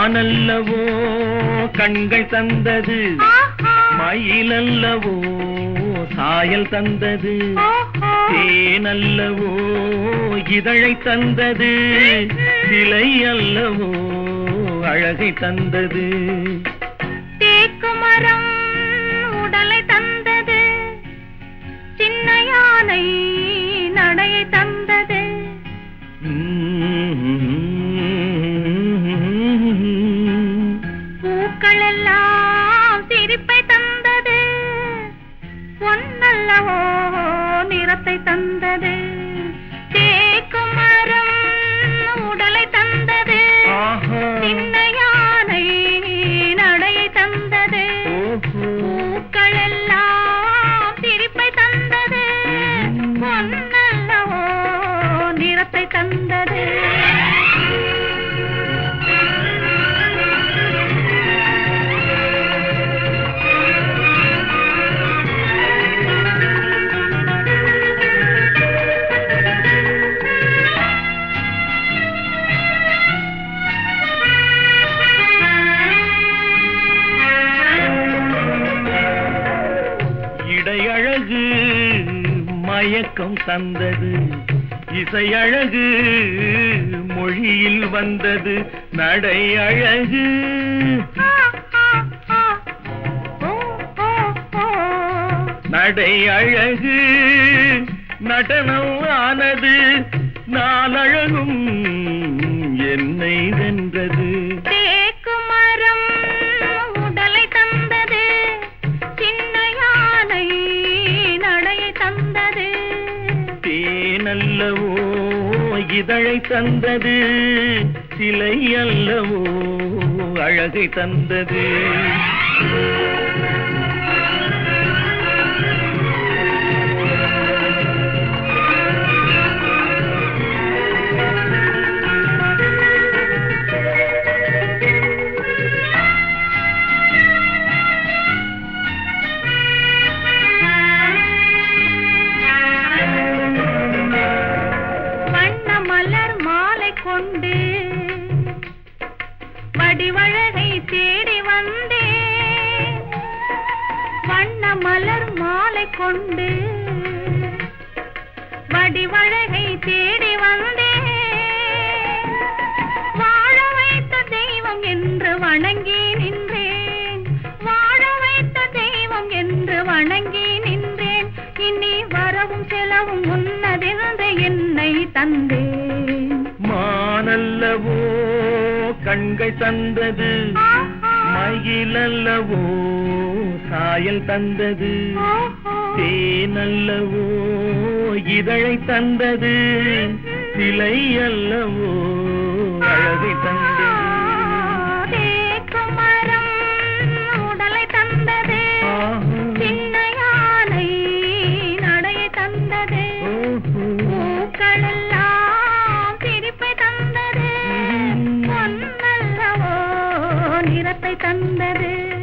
மானல்லவோ கண்கள் தந்தது. மயிலல்லவோ சாயல் தந்தது. தேனல்லவோ இதழை தந்தது சிலை அல்லவோ அழகை தந்தது தேக்கு அழகு மயக்கம் தந்தது. இசையழகு மொழியில் வந்தது. நடை அழகு. நடை அழகு நடனம் ஆனது. நாளழகும் இதழை தந்தது சிலை அல்லவோ அழகை தந்தது. கொண்டு வடிவழகை தேடி வந்தே. வண்ண மலர் மாலை கொண்டு வடிவழகை தேடி வந்தே. வாழ வைத்த தெய்வம் என்று வணங்கி நின்றேன். வாழ வைத்த தெய்வம் என்று வணங்கி நின்றேன். இனி வரவும் செலவும் உன்னதென்று என்னை தந்தேன் மயிலல்லவோ கண்கள் தந்தது. மயிலல்லவோ சாயல் தந்தது. தேனல்லவோ இதழை தந்தது. சிலை அல்லவோ அழகை தந்தது. உயிரத்தை தந்தது.